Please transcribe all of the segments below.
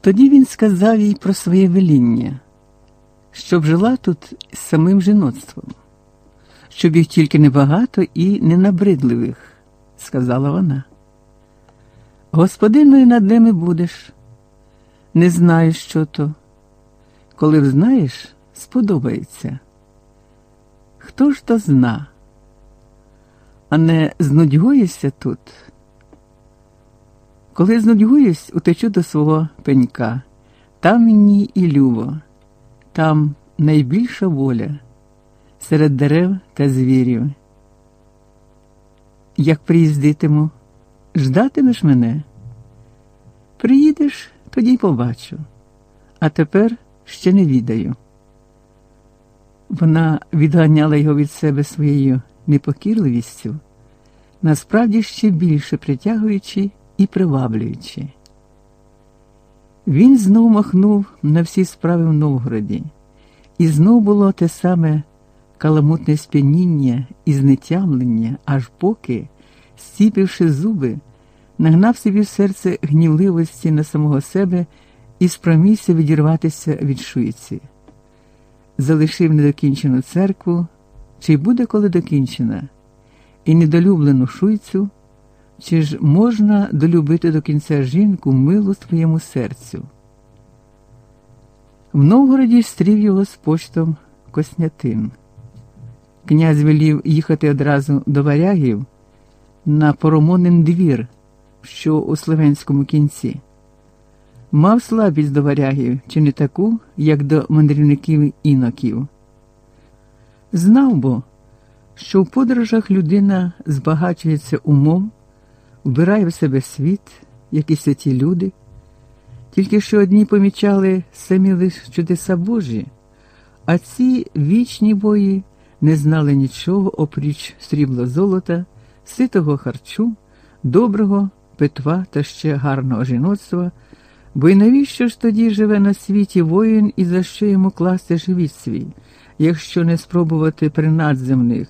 Тоді він сказав їй про своє веління, щоб жила тут з самим жіноцтвом, щоб їх тільки небагато і ненабридливих, сказала вона. Господиною над ними будеш, не знаєш, що то. Коли взнаєш, сподобається. Хто ж то зна, а не знудьгуєшся тут? Коли знудьгуюсь, утечу до свого пенька. Там мені і любо, там найбільша воля серед дерев та звірів. Як приїздитиму, ждатимеш мене? Приїдеш, тоді й побачу, а тепер ще не відаю. Вона відганяла його від себе своєю непокірливістю, насправді ще більше притягуючи і приваблюючи. Він знов махнув на всі справи в Новгороді, і знов було те саме каламутне сп'яніння і знетямлення, аж поки, стіпивши зуби, нагнав собі в серце гнівливості на самого себе і спромігся відірватися від шуйці. Залишив недокінчену церкву, чи буде коли докінчена, і недолюблену шуйцю. Чи ж можна долюбити до кінця жінку милу своєму серцю? В Новгороді стрів його з почтом Коснятин. Князь велів їхати одразу до варягів на Поромонин двір, що у Словенському кінці. Мав слабість до варягів, чи не таку, як до мандрівників іноків. Знав бо, що в подорожах людина збагачується умом вбирає в себе світ, як і святі люди, тільки що одні помічали самі лише чудеса Божі, а ці вічні бої не знали нічого опріч срібла золота, ситого харчу, доброго питва та ще гарного жіноцтва. Бо й навіщо ж тоді живе на світі воїн і за що йому класти живіт свій, якщо не спробувати принадземних,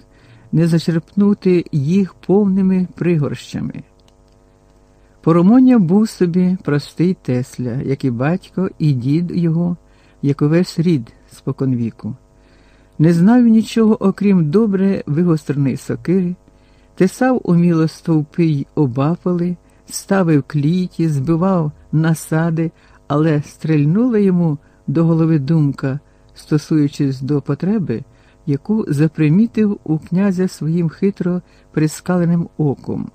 не зачерпнути їх повними пригорщами? Поромоня був собі простий Тесля, як і батько, і дід його, як увесь рід споконвіку. Не знав нічого, окрім добре вигостреної сокири, тесав уміло стовпи й обапали, ставив кліті, збивав насади, але стрельнула йому до голови думка, стосуючись до потреби, яку запримітив у князя своїм хитро прискаленим оком,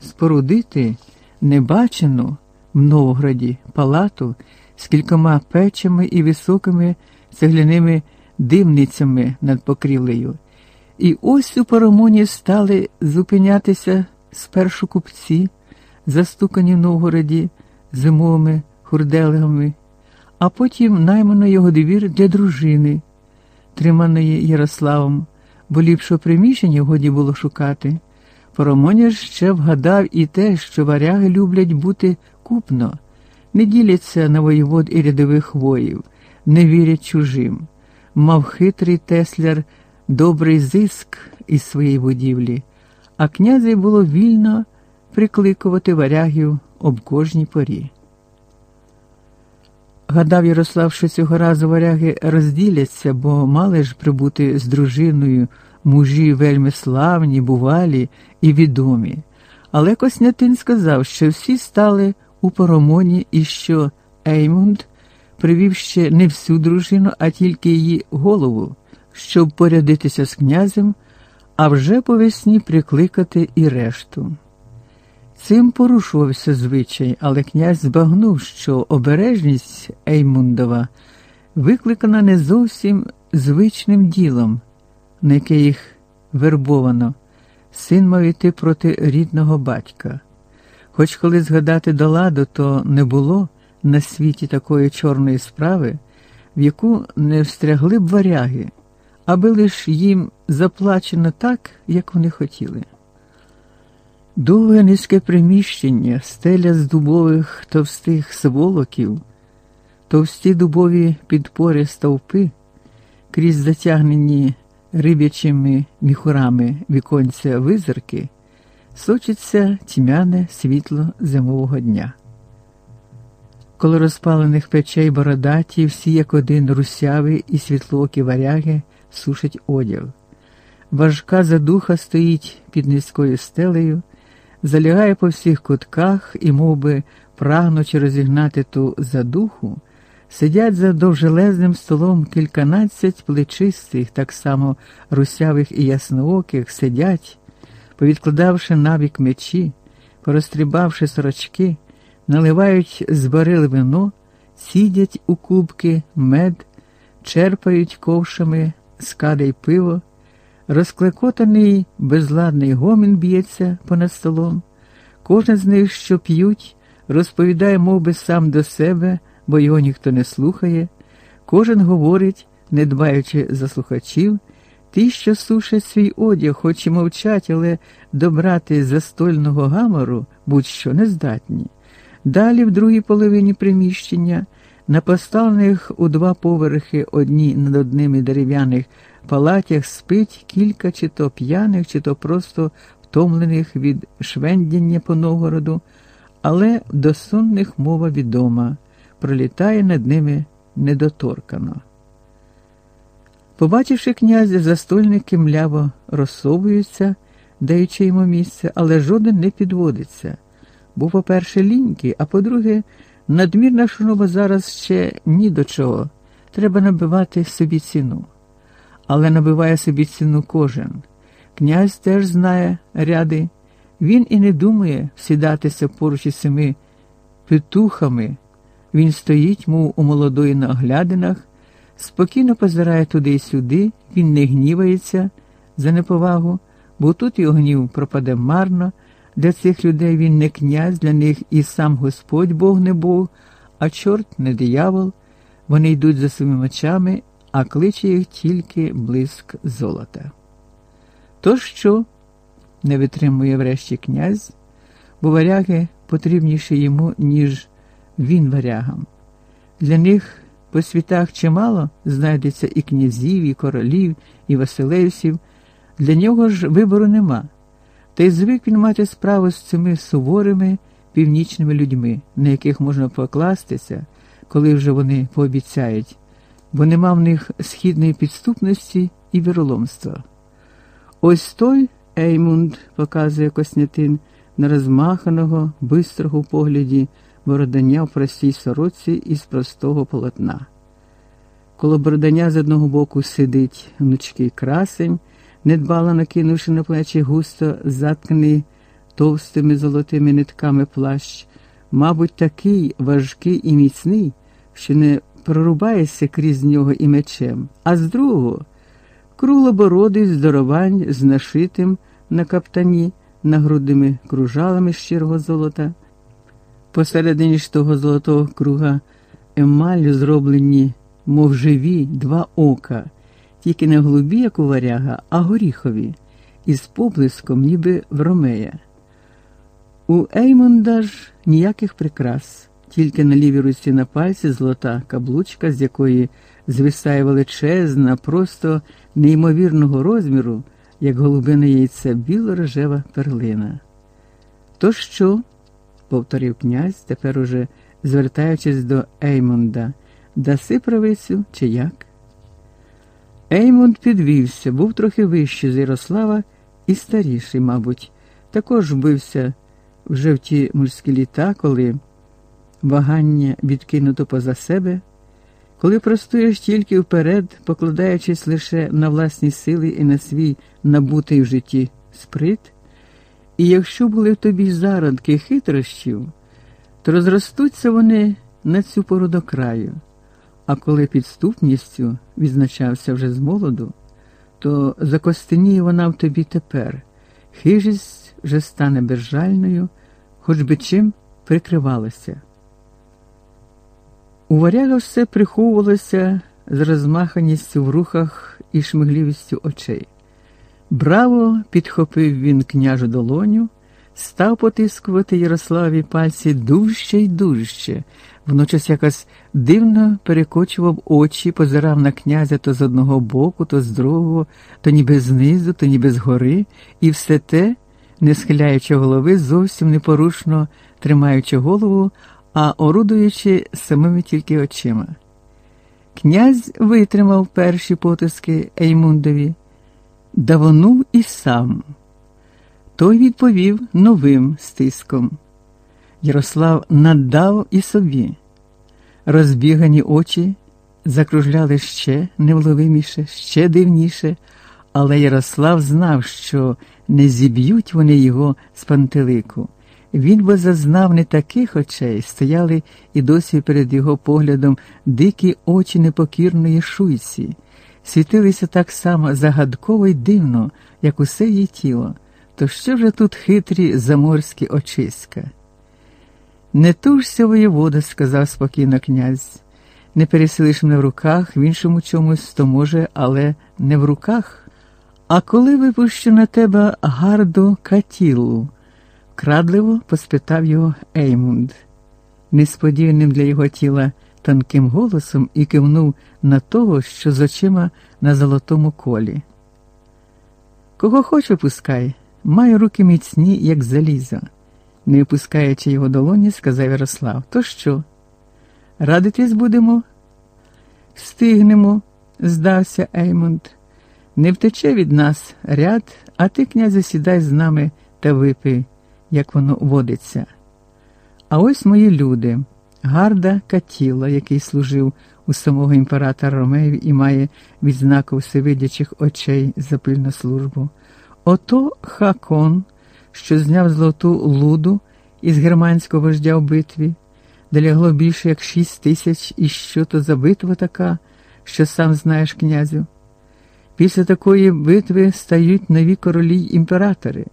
спорудити небачену в Новгороді палату з кількома печами і високими цегляними димницями над покрівлею. І ось у Парамоні стали зупинятися спершу купці, застукані в Новгороді зимовими хурделигами, а потім наймано його двір для дружини, триманої Ярославом, бо ліпшого приміщення годі було шукати. Парамоня ще вгадав і те, що варяги люблять бути купно, не діляться на воєвод і рядових воїв, не вірять чужим. Мав хитрий тесляр добрий зиск із своєї будівлі, а князі було вільно прикликувати варягів об кожній порі. Гадав Ярослав, що цього разу варяги розділяться, бо мали ж прибути з дружиною мужі вельми славні, бувалі і відомі. Але Коснятин сказав, що всі стали у Паромоні і що Еймунд привів ще не всю дружину, а тільки її голову, щоб порядитися з князем, а вже по весні прикликати і решту. Цим порушувався звичай, але князь збагнув, що обережність Еймундова викликана не зовсім звичним ділом, на яке їх вербовано, син мав іти проти рідного батька. Хоч коли згадати до ладу, то не було на світі такої чорної справи, в яку не встрягли б варяги, аби лиш їм заплачено так, як вони хотіли. Довге низьке приміщення, стеля з дубових товстих сволоків, товсті дубові підпори стовпи, крізь затягнені риб'ячими міхурами віконця визерки, сочиться тьмяне світло зимового дня. Коло розпалених печей бородаті, всі як один русяви і світлоокі варяги сушать одяг. Важка задуха стоїть під низькою стелею, залягає по всіх кутках і, мов би, прагнучи розігнати ту задуху, сидять за довжелезним столом кільканадцять плечистих, так само русявих і яснооких, сидять, повідкладавши набік мечі, порозтрібавши сорочки, наливають з барил вино, сідять у кубки мед, черпають ковшами з кадей пиво. Розклекотаний безладний гомін б'ється понад столом. Кожен з них, що п'ють, розповідає мов би, сам до себе, бо його ніхто не слухає. Кожен говорить, не дбаючи за слухачів, ті, що сушать свій одяг, хоч і мовчать, але добрати застольного гамору будь-що не здатні. Далі, в другій половині приміщення, на поставлених у два поверхи одні над одними дерев'яних палатях спить кілька чи то п'яних, чи то просто втомлених від швендяння по Новгороду, але до сонних мова відома, пролітає над ними недоторкано. Побачивши князя, застольники мляво розсовуються, даючи йому місце, але жоден не підводиться. Був, по-перше, лінький, а по-друге, надмірна шуруба зараз ще ні до чого. Треба набивати собі ціну але набиває собі ціну кожен. Князь теж знає ряди, він і не думає сідатися поруч із цими петухами. Він стоїть, мов у молодої на оглядинах, спокійно позирає туди й сюди, він не гнівається за неповагу, бо тут його гнів пропаде марно. Для цих людей він не князь, для них і сам Господь Бог не Бог, а чорт не диявол. Вони йдуть за своїми очами а кличе їх тільки блиск золота. То що? не витримує врешті князь, бо варяги потрібніші йому, ніж він варягам. Для них по світах чимало знайдеться і князів, і королів, і Василевсів. Для нього ж вибору нема. Та й звик він мати справу з цими суворими північними людьми, на яких можна покластися, коли вже вони пообіцяють бо нема в них східної підступності і віроломства. Ось той Еймунд, показує Коснятин, на розмаханого, бистрого погляді бородання в простій сороці із простого полотна. Коло бородання з одного боку сидить внучкий красень, недбало накинувши на плечі густо затканий товстими золотими нитками плащ, мабуть, такий важкий і міцний, що не прорубаєшся крізь нього і мечем, а з другого круглобородий здоровань з нашитим на каптані нагрудними кружалами щирого золота. Посередині ж того золотого круга емаллю зроблені, мов живі, два ока, тільки не голубі, як у варяга, а горіхові, із поблиском, ніби в ромея. У Еймонда ж ніяких прикрас тільки на лівій руці на пальці золота каблучка, з якої звисає величезна, просто неймовірного розміру, як голубине яйце біло-рожева перлина. То що? Повторив князь, тепер уже звертаючись до Еймонда, даси правицю чи як? Еймонд підвівся, був трохи вищий з Ярослава і старіший, мабуть, також бився вже в ті мужські літа, коли вагання відкинуто поза себе, коли простуєш тільки вперед, покладаючись лише на власні сили і на свій набутий в житті сприт, і якщо були в тобі зародки хитрощів, то розростуться вони на цю пору до краю, а коли підступністю відзначався вже з молоду, то закостеніє вона в тобі тепер, хижість вже стане безжальною, хоч би чим прикривалася. У варяга все приховувалося з розмаханістю в рухах і шмиглівістю очей. Браво підхопив він княжу долоню, став потискувати Ярославі пальці дужче й дужче, вночись якось дивно перекочував очі, позирав на князя то з одного боку, то з другого, то ніби знизу, то ніби згори, і все те, не схиляючи голови, зовсім непорушно тримаючи голову, а орудуючи самими тільки очима. Князь витримав перші потиски Еймундові, давонув і сам. Той відповів новим стиском. Ярослав надав і собі. Розбігані очі закружляли ще невловиміше, ще дивніше, але Ярослав знав, що не зіб'ють вони його з пантелику. Він би зазнав не таких очей, стояли і досі перед його поглядом дикі очі непокірної шуйці, світилися так само загадково й дивно, як усе її тіло. То що вже тут хитрі заморські очиська? Не тужся, воєвода, сказав спокійно князь. Не переселиш мене в руках, в іншому чомусь, то може, але не в руках. А коли випущу на тебе гарду катілу? Крадливо поспитав його Еймунд, несподіваним для його тіла тонким голосом і кивнув на того, що з очима на золотому колі. Кого хоч випускай, маю руки міцні, як залізо, не опускаючи його долоні, сказав Ярослав. То що? Радитись будемо? Встигнемо, здався Еймунд. Не втече від нас ряд, а ти, князю, сідай з нами та випий як воно водиться. А ось мої люди, гарда Катіла, який служив у самого імператора Ромеїв і має відзнаку всевидячих очей за пильну службу. Ото Хакон, що зняв золоту луду із германського вождя в битві, де лягло більше як шість тисяч, і що то за битва така, що сам знаєш, князю. Після такої битви стають нові королі імператори.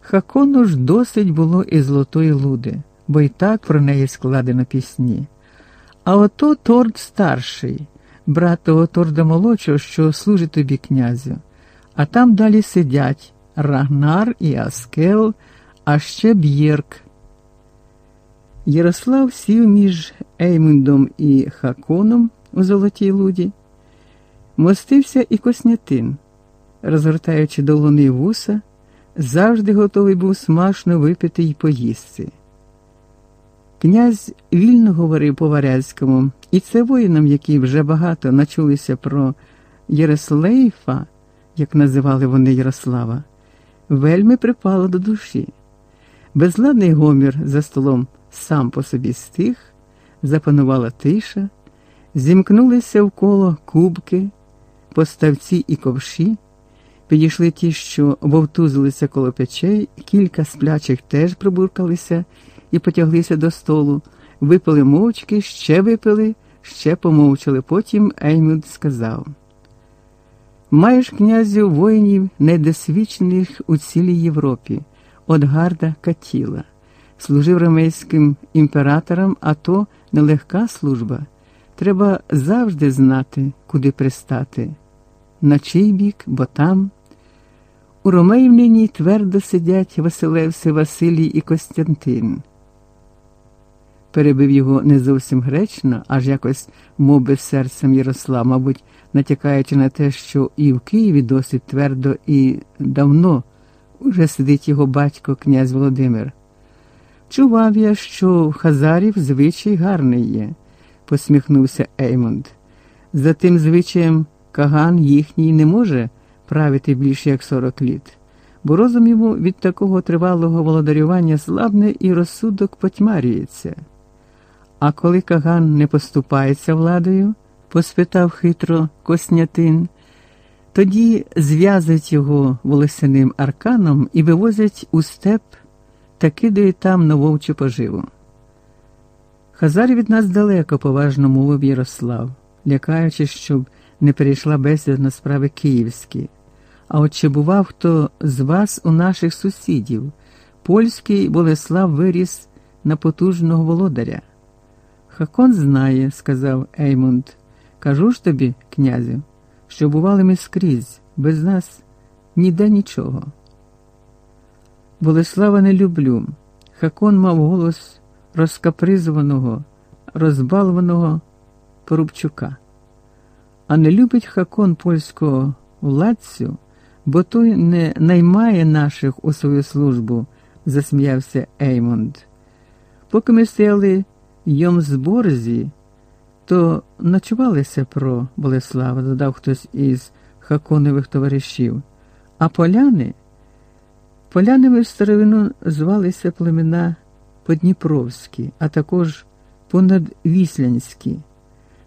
Хакону ж досить було і золотої луди, бо й так про неї складено пісні. А ото торд старший, брат того торда молодшого, що служить тобі князю, а там далі сидять Рагнар і Аскел, а ще Б'єрк. Ярослав сів між Еймундом і Хаконом у Золотій Луді, мостився і Коснятин, розгортаючи долони вуса завжди готовий був смачно випити й поїсти. Князь вільно говорив по Варязькому, і це воїнам, які вже багато начулися про Єреслейфа, як називали вони Ярослава, вельми припало до душі. Безладний гомір за столом сам по собі стих, запанувала тиша, зімкнулися вколо кубки, поставці і ковші. Підійшли ті, що вовтузилися коло печей, кілька сплячих теж прибуркалися і потяглися до столу, випили мовчки, ще випили, ще помовчали. Потім Еймюд сказав: Маєш, князю, воїнів недосвідчених у цілій Європі, от гарда Катіла, служив ромейським імператорам, а то нелегка служба. Треба завжди знати, куди пристати. На чий бік, бо там. У Ромеївнині твердо сидять Василевси Василій і Костянтин. Перебив його не зовсім гречно, аж якось мов би, серцем Ярослав, мабуть, натякаючи на те, що і в Києві досить твердо і давно уже сидить його батько, князь Володимир. Чував я, що в Хазарів звичай гарний є, посміхнувся Еймонд. За тим звичаєм Каган їхній не може правити більше як сорок літ, бо розум йому від такого тривалого володарювання слабне і розсудок потьмарюється. А коли Каган не поступається владою, поспитав хитро Коснятин, тоді зв'язать його волосяним арканом і вивозять у степ та кидають там на вовчу поживу. Хазар від нас далеко, поважно мовив Ярослав, лякаючи, щоб не перейшла бесіда на справи київські. А от чи бував хто з вас у наших сусідів? Польський Болеслав виріс на потужного володаря. Хакон знає, сказав Еймунд. Кажу ж тобі, князю, що бували ми скрізь, без нас ніде нічого. Болеслава не люблю. Хакон мав голос розкапризованого, розбалуваного Порубчука. А не любить хакон польського владцю бо той не наймає наших у свою службу, засміявся Еймонд. Поки ми стояли Йомсборзі, то ночувалися про Болеслава, додав хтось із хаконових товаришів, а поляни. Полянами в старовину звалися племена Подніпровські, а також понадвіслянські.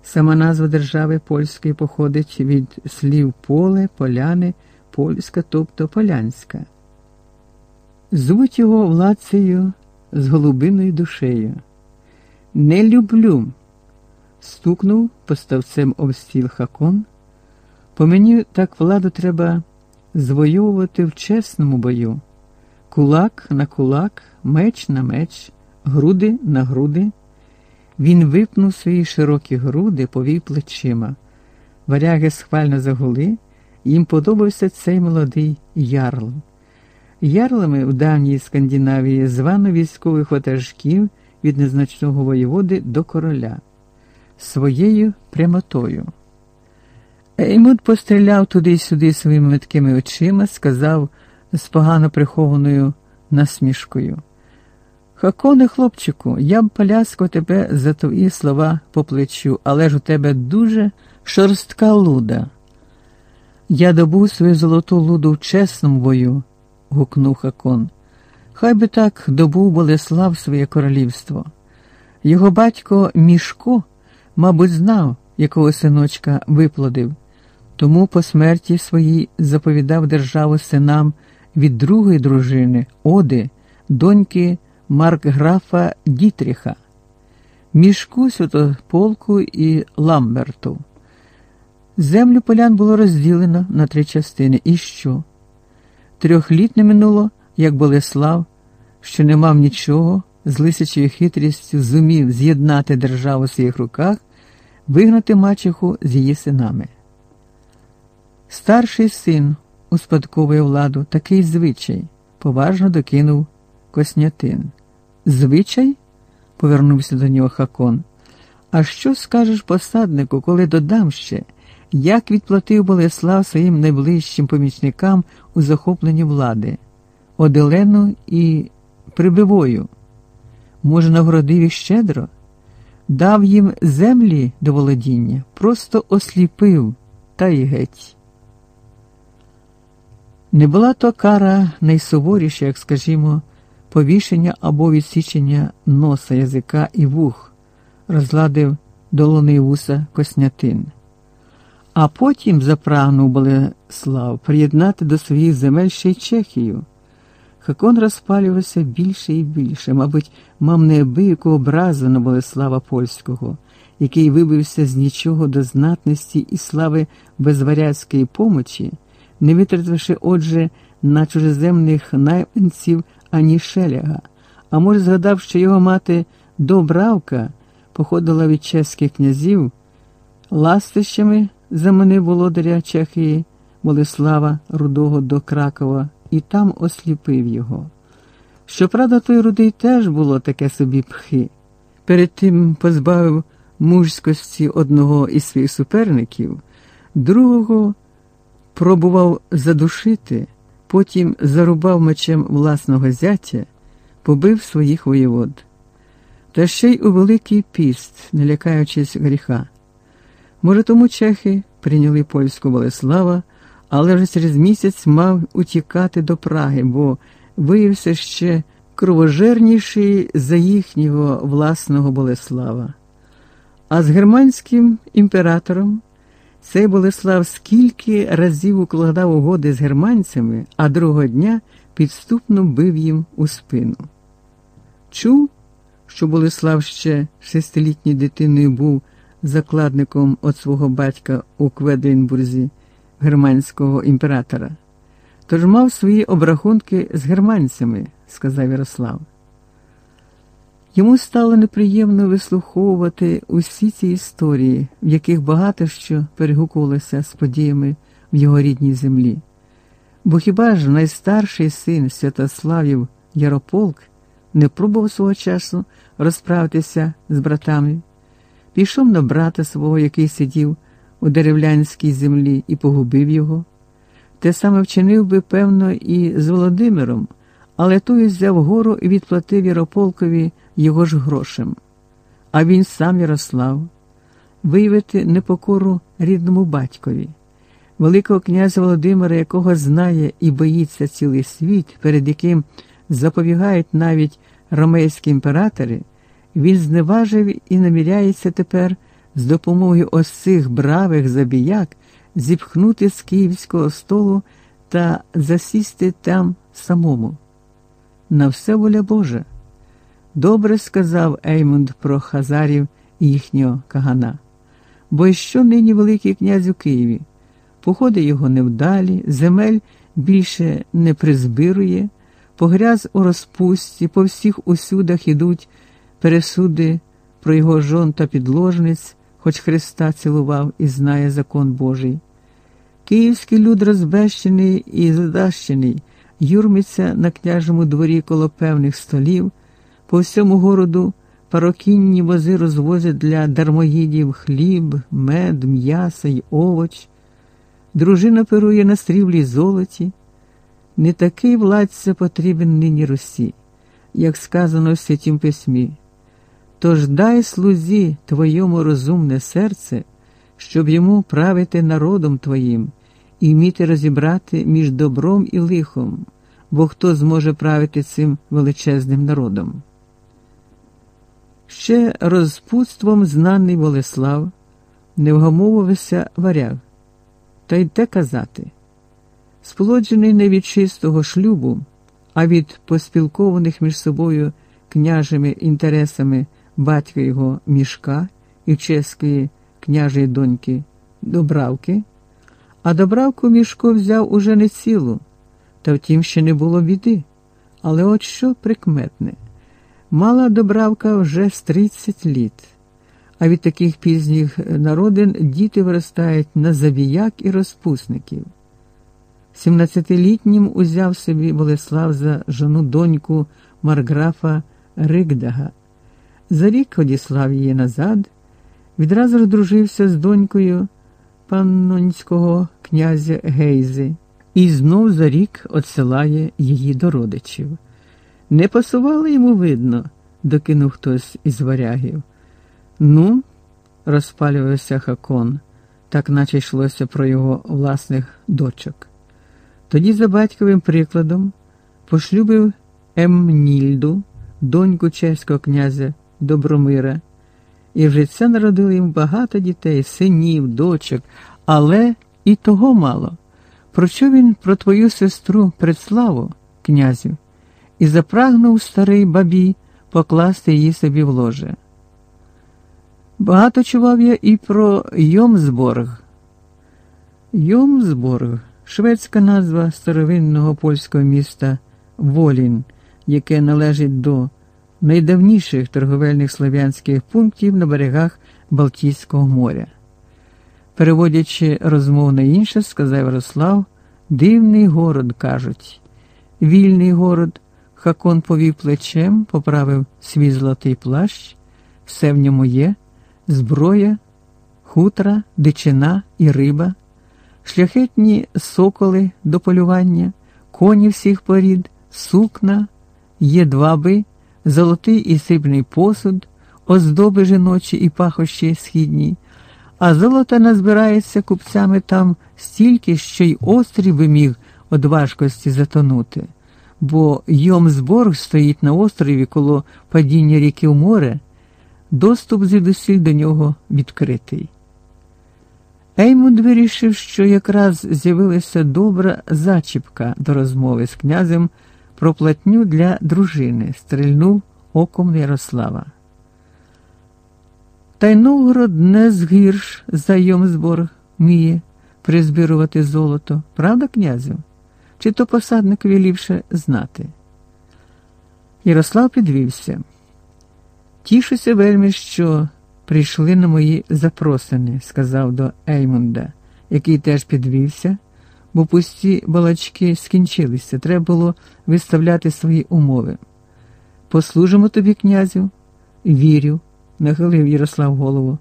Сама назва держави польської походить від слів поле, поляни, польська, тобто полянська. Звуть його владцею з голубиною душею. Не люблю. стукнув поставцем об стіл хакон. По мені так владу треба звоювати в чесному бою. Кулак на кулак, меч на меч, груди на груди. Він випнув свої широкі груди, повів плечима. Варяги схвально загули, їм подобався цей молодий ярл. Ярлами в давній Скандинавії звано військових ватажків від незначного воєводи до короля своєю прямотою. Еймут постріляв туди й сюди своїми меткими очима, сказав з погано прихованою насмішкою. Хаконе, хлопчику, я б поляскав тебе за твої слова по плечу, але ж у тебе дуже шорстка луда. Я добув свою золоту луду в чесному бою, гукнув Хакон. Хай би так добув Болеслав своє королівство. Його батько Мішко, мабуть, знав, якого синочка виплодив, тому по смерті своїй заповідав державу синам від другої дружини, Оди, доньки Маркграфа Дітріха, мішку Святополку і Ламберту. Землю полян було розділено на три частини. І що? Трьох літ не минуло, як Болеслав, що не мав нічого, з лисячою хитрістю зумів з'єднати державу в своїх руках, вигнати мачеху з її синами. Старший син успадковує владу такий звичай, поважно докинув Коснятин. Звичай? повернувся до нього Хакон. А що скажеш посаднику, коли додам ще, як відплатив Болеслав своїм найближчим помічникам у захопленні влади, Оделену і Прибивою? Може, нагородив їх щедро? Дав їм землі до володіння, просто осліпив та й геть. Не була то кара найсуворіша, як скажімо, повішення або відсічення носа язика і вух, розладив долони вуса Коснятин. А потім запрагнув Болеслав приєднати до своїх земель ще й Чехію. Хакон розпалювався більше і більше, мабуть, мав неабияку образу на Болеслава Польського, який вибився з нічого до знатності і слави безваряцької помочі, не витративши, отже, на чужеземних найманців ані шеляга, а може, згадав, що його мати Добравка походила від чеських князів, ластищами заманив володаря Чехії Болеслава Рудого до Кракова і там осліпив його. Щоправда, той рудий теж було таке собі пхи. Перед тим позбавив мужськості одного із своїх суперників, другого пробував задушити, потім зарубав мечем власного зятя, побив своїх воєвод. Та ще й у Великий піст, не лякаючись гріха. Може, тому чехи прийняли польську Болеслава, але вже через місяць мав утікати до Праги, бо виявився ще кровожерніший за їхнього власного Болеслава. А з германським імператором цей Болеслав скільки разів укладав угоди з германцями, а другого дня підступно бив їм у спину. Чув, що Болеслав ще шестилітньою дитиною був закладником от свого батька у Кведрінбурзі, германського імператора. Тож мав свої обрахунки з германцями, сказав Ярослав. Йому стало неприємно вислуховувати усі ці історії, в яких багато що перегукувалося з подіями в його рідній землі. Бо хіба ж найстарший син Святославів Ярополк не пробував свого часу розправитися з братами, пішов на брата свого, який сидів у деревлянській землі, і погубив його. Те саме вчинив би, певно, і з Володимиром, але той взяв гору і відплатив Ярополкові його ж грошем. а він сам Ярослав, виявити непокору рідному батькові, Великого князя Володимира, якого знає і боїться цілий світ, перед яким запобігають навіть ромейські імператори, він зневажив і наміряється тепер з допомогою ось цих бравих забіяк зіпхнути з київського столу та засісти там самому. На все воля Божа. Добре сказав Еймунд про Хазарів і їхнього кагана. Бо і що нині Великий князь у Києві? Походи його невдалі, земель більше не призбирує, погряз у розпусті, по всіх усюдах ідуть пересуди про його жон та підложниць, хоч Христа цілував і знає закон Божий. Київський люд розбещений і задащений, юрмиться на княжому дворі коло певних столів, по всьому городу парокінні вози розвозять для дармоїдів хліб, мед, м'ясо й овоч. Дружина перує на стріблі золоті. Не такий владця потрібен нині Русі, як сказано в святім письмі. Тож дай слузі твоєму розумне серце, щоб йому правити народом твоїм і вміти розібрати між добром і лихом, бо хто зможе правити цим величезним народом. Ще розпутством знаний Болеслав не вгамовувався варяг, та й те казати. Сплоджений не від чистого шлюбу, а від поспілкованих між собою княжими інтересами батька його мішка і чеської княжої доньки Добравки, а Добравку мішко взяв уже не цілу, та втім ще не було біди. Але от що прикметне. Мала Добравка вже з 30 літ, а від таких пізніх народин діти виростають на забіяк і розпусників. Сімнадцятилітнім узяв собі Болеслав за жону доньку Марграфа Ригдага. За рік одіслав її назад, відразу ж з донькою паннонського князя Гейзи і знов за рік отсилає її до родичів. Не пасувало йому видно, докинув хтось із варягів. Ну, розпалювався Хакон, так наче йшлося про його власних дочок. Тоді, за батьковим прикладом, пошлюбив Емнільду, доньку чеського князя Добромира, і вже це народило їм багато дітей, синів, дочок, але і того мало. Про що він про твою сестру Предславу, князю, і запрагнув старий бабі покласти її собі в ложе. Багато чував я і про Йомсборг. Йомсборг шведська назва старовинного польського міста Волін, яке належить до найдавніших торговельних слов'янських пунктів на берегах Балтійського моря. Переводячи розмову на інше, сказав Ярослав, дивний город, кажуть. Вільний город, Хакон повів плечем, поправив свій золотий плащ, все в ньому є, зброя, хутра, дичина і риба, шляхетні соколи до полювання, коні всіх порід, сукна, є дваби, золотий і сибний посуд, оздоби жіночі і пахощі східні, а золота назбирається купцями там стільки, що й острів би міг од важкості затонути, бо Йомсборг стоїть на острові коло падіння ріки в море, доступ звідусіль до нього відкритий. Еймунд вирішив, що якраз з'явилася добра зачіпка до розмови з князем про платню для дружини, стрельнув оком Ярослава. Та й Новгород не згірш за Йомсборг вміє призбірувати золото, правда, князю? Чи то посадникові ліпше знати? Ярослав підвівся. Тішуся вельми, що прийшли на мої запросини, сказав до Еймунда, який теж підвівся, бо пусті балачки скінчилися, треба було виставляти свої умови. Послужимо тобі, князю, вірю, нахилив Ярослав голову.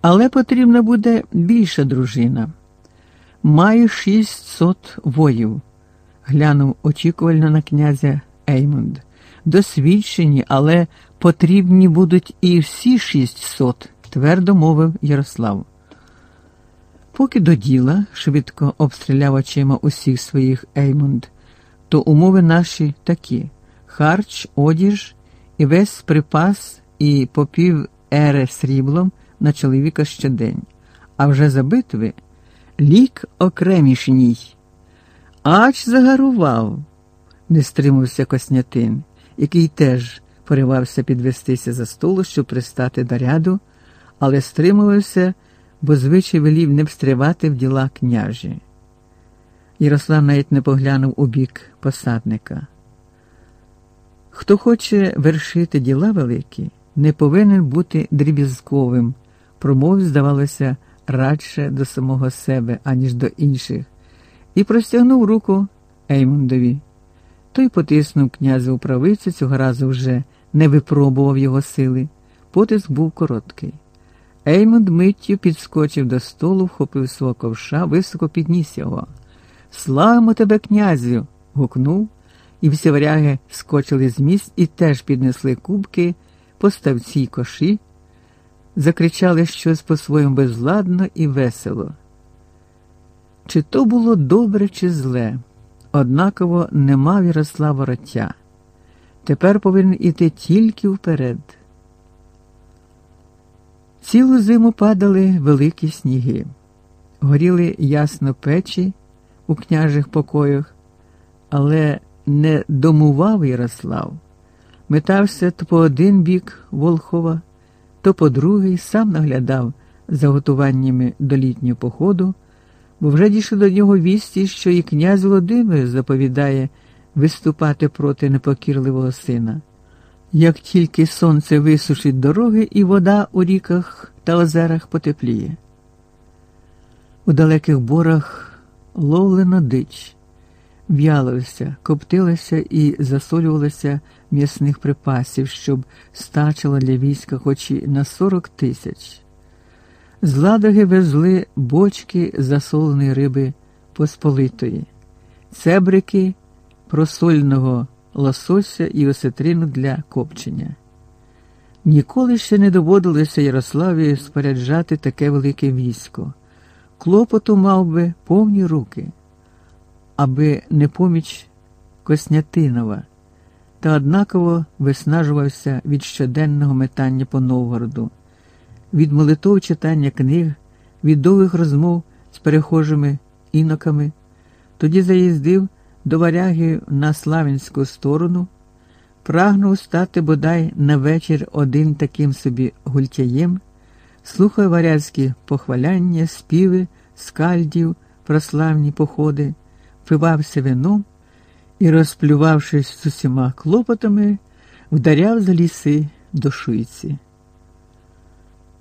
Але потрібна буде більша дружина. Маю шістсот воїв, глянув очікувально на князя Еймунд. Досвідчені, але потрібні будуть і всі шістсот, твердо мовив Ярослав. Поки до діла швидко обстріляв очима усіх своїх Еймунд, то умови наші такі харч, одіж і весь припас і попів ери сріблом на чоловіка щодень, а вже за битви лік окремішній. Ач загарував, не стримався Коснятин, який теж поривався підвестися за столу, щоб пристати до ряду, але стримувався, бо звичай велів не встрівати в діла княжі. Ярослав навіть не поглянув у бік посадника. Хто хоче вершити діла великі, не повинен бути дріб'язковим, промовив, здавалося, радше до самого себе, аніж до інших, і простягнув руку Еймундові. Той потиснув князя у правицю, цього разу вже не випробував його сили. Потиск був короткий. Еймунд миттю підскочив до столу, вхопив свого ковша, високо підніс його. Славимо тебе, князю! гукнув, і всі варяги скочили з місць і теж піднесли кубки, поставці й коші, закричали щось по-своєму безладно і весело. Чи то було добре, чи зле, однаково не мав Ярослава роття. Тепер повинен іти тільки вперед. Цілу зиму падали великі сніги, горіли ясно печі у княжих покоях, але не домував Ярослав, метався то по один бік Волхова, то по другий сам наглядав за готуваннями до літнього походу, бо вже дійшли до нього вісті, що і князь Володимир заповідає виступати проти непокірливого сина. Як тільки сонце висушить дороги, і вода у ріках та озерах потепліє. У далеких борах ловлено дич, в'ялося, коптилося і засолювалося м'ясних припасів, щоб стачило для війська хоч і на сорок тисяч. З ладоги везли бочки засоленої риби посполитої, цебрики просольного лосося і осетрину для копчення. Ніколи ще не доводилося Ярославі споряджати таке велике військо. Клопоту мав би повні руки, аби не поміч Коснятинова, та однаково виснажувався від щоденного метання по Новгороду, від молитов читання книг, від довгих розмов з перехожими іноками. Тоді заїздив до варяги на славянську сторону, прагнув стати бодай на вечір один таким собі гультяєм, слухав варязькі похваляння, співи, скальдів, прославні походи, пивався вином і, розплювавшись з усіма клопотами, вдаряв за ліси до шуйці.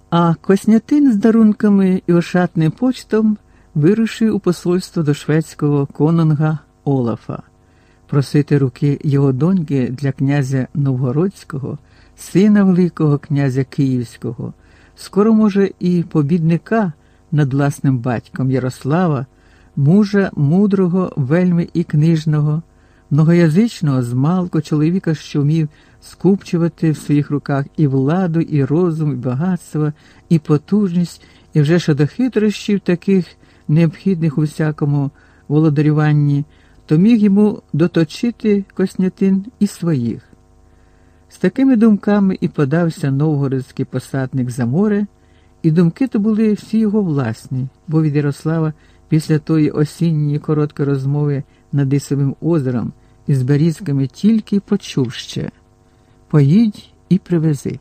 А Коснятин з дарунками і ошатним почтом вирушив у посольство до шведського конунга Олафа, просити руки його доньки для князя Новгородського, сина Великого князя Київського, скоро, може, і побідника над власним батьком Ярослава, мужа мудрого, вельми і книжного, многоязичного змалку чоловіка, що вмів скупчувати в своїх руках і владу, і розум, і багатство, і потужність, і вже щодо хитрощів таких необхідних у всякому володарюванні то міг йому доточити Коснятин і своїх. З такими думками і подався новгородський посадник за море, і думки то були всі його власні, бо від Ярослава після тої осінньої короткої розмови над Ісовим озером із берізками тільки почув ще поїдь і привези.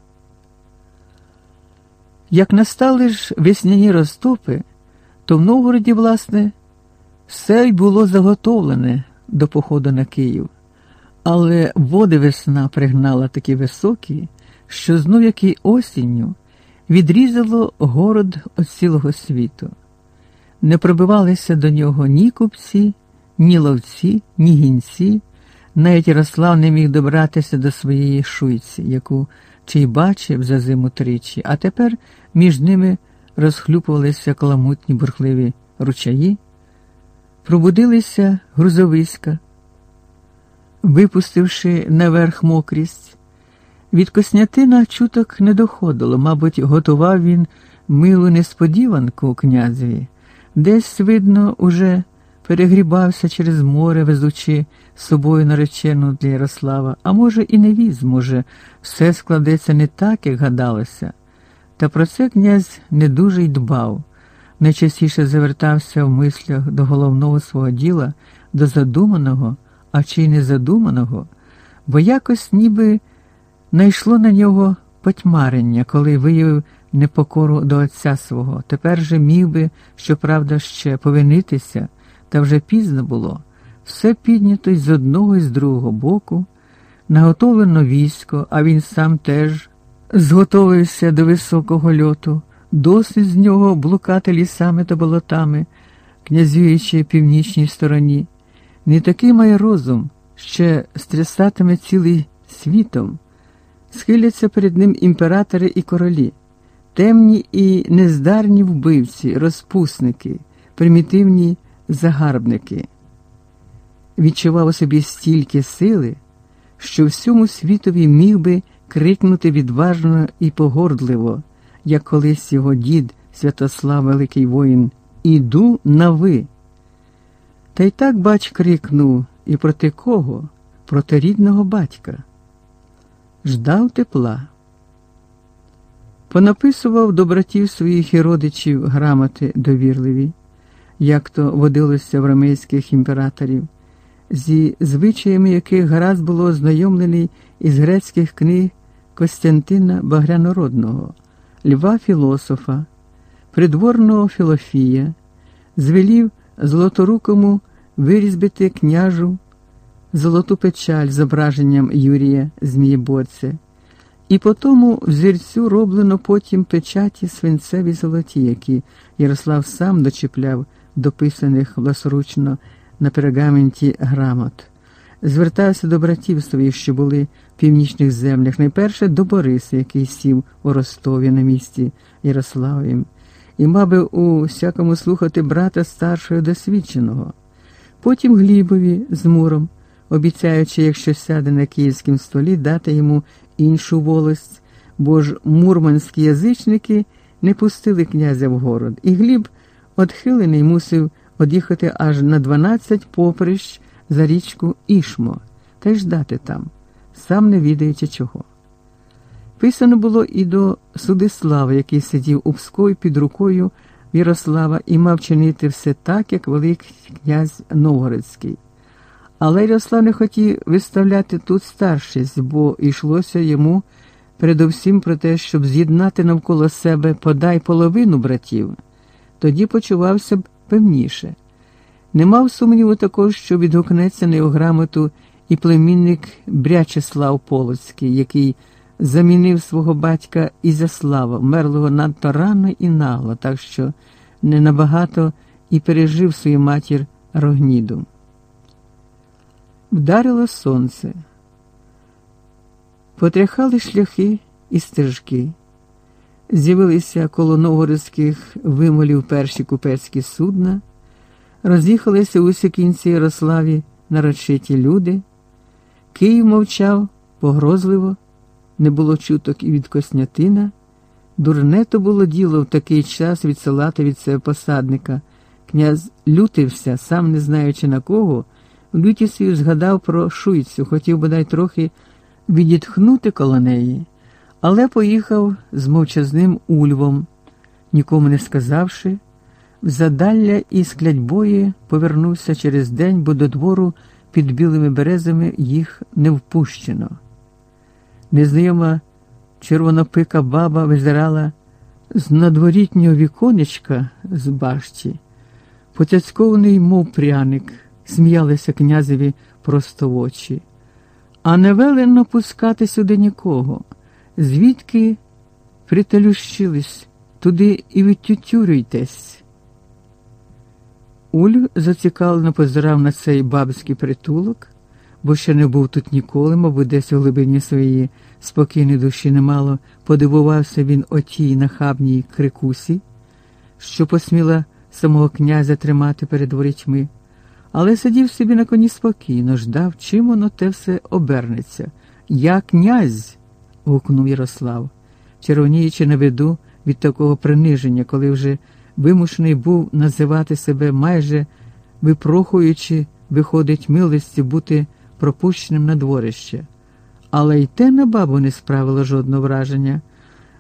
Як настали ж весняні розтопи, то в Новгороді, власне, все й було заготовлене до походу на Київ, але води весна пригнала такі високі, що знов як і осінню відрізало город від цілого світу. Не пробивалися до нього ні купці, ні ловці, ні гінці. Навіть Ярослав не міг добратися до своєї шуйці, яку чий бачив за зиму тричі, а тепер між ними розхлюпувалися каламутні бурхливі ручаї. Пробудилися грузовиська, випустивши наверх мокрість, Від Коснятина чуток не доходило, мабуть, готував він милу несподіванку князеві. Десь, видно, уже перегрібався через море, везучи з собою наречену для Ярослава, а може, і не віз, може, все складеться не так, як гадалося. Та про це князь не дуже й дбав. Найчастіше завертався в мислях до головного свого діла, до задуманого, а чи й незадуманого, бо якось ніби найшло на нього потьмарення, коли виявив непокору до отця свого. Тепер же міг би, щоправда, ще повинитися, та вже пізно було. Все піднято з одного і з другого боку, наготовлено військо, а він сам теж зготовився до високого льоту, досить з нього блукати лісами та болотами, князюючи північній стороні. Не такий має розум, ще стрясатиме цілий світом, схиляться перед ним імператори і королі, темні і нездарні вбивці, розпусники, примітивні загарбники. Відчував у собі стільки сили, що всьому світові міг би крикнути відважно і погордливо, як колись його дід Святослав Великий воїн, Іду на ви. Та й так бач крикнув і проти кого? Проти рідного батька. Ждав тепла. Понаписував до братів своїх і родичів грамоти довірливі, як то водилося в ромейських імператорів, зі звичаями яких гаразд було ознайомлений із грецьких книг Костянтина Багрянородного, Льва Філософа, придворного Філофія, звелів Золоторукому вирізбити княжу золоту печаль зображенням Юрія Змієборця, і по тому взірцю роблено потім печаті свинцеві золоті, які Ярослав сам дочіпляв до писаних власоручно на пергаменті грамот. Звертався до братів своїх, що були в північних землях, найперше до Бориса, який сів у Ростові на місці Ярославовім, і мав би у всякому слухати брата старшого досвідченого, потім Глібові з Муром, обіцяючи, якщо сяде на київському столі, дати йому іншу волость, бо ж мурманські язичники не пустили князя в город, і Гліб, отхилений, мусив од'їхати аж на 12 поприщ за річку Ішмо та й ждати там, сам не відаючи чого. Писано було і до Судислава, який сидів у Пскові під рукою Ярослава і мав чинити все так, як Великий князь Новгородський. Але Ярослав не хотів виставляти тут старшість, бо йшлося йому передовсім про те, щоб з'єднати навколо себе подай половину братів, тоді почувався б певніше. Не мав сумніву також, що відгукнеться на його грамоту і племінник Брячеслав Полоцький, який замінив свого батька Ізяслава, мерлого надто рано і нагло, так що не набагато і пережив свою матір Рогніду. Вдарило сонце, потряхали шляхи і стежки, з'явилися коло новгородських вимолів перші купецькі судна, роз'їхалися усі кінці Ярославі нарочиті люди, Київ мовчав погрозливо, не було чуток і від Коснятина. Дурне то було діло в такий час відсилати від себе посадника. Князь лютився, сам не знаючи на кого. Лютісію згадав про шуйцю, хотів бодай трохи відітхнути коло неї, але поїхав з мовчазним ульвом, нікому не сказавши, в задалля і склядьбої повернувся через день, бо до двору під білими березами їх не впущено. Незнайома червонопика баба визирала з надворітнього віконечка з башті, потяцькований, мов пряник сміялися князеві просто в очі. А не велено пускати сюди нікого, звідки прителющились, туди і відтютюрюйтесь. Уль зацікавлено позирав на цей бабський притулок, бо ще не був тут ніколи, мабуть, десь у глибині своєї спокійної душі немало. Подивувався він отій нахабній крикусі, що посміла самого князя тримати перед ворітьми. Але сидів собі на коні спокійно, ждав, чим воно те все обернеться. Я князь, гукнув Ярослав, червоніючи на виду від такого приниження, коли вже вимушений був називати себе майже випрохуючи, виходить милості бути пропущеним на дворище. Але й те на бабу не справило жодного враження.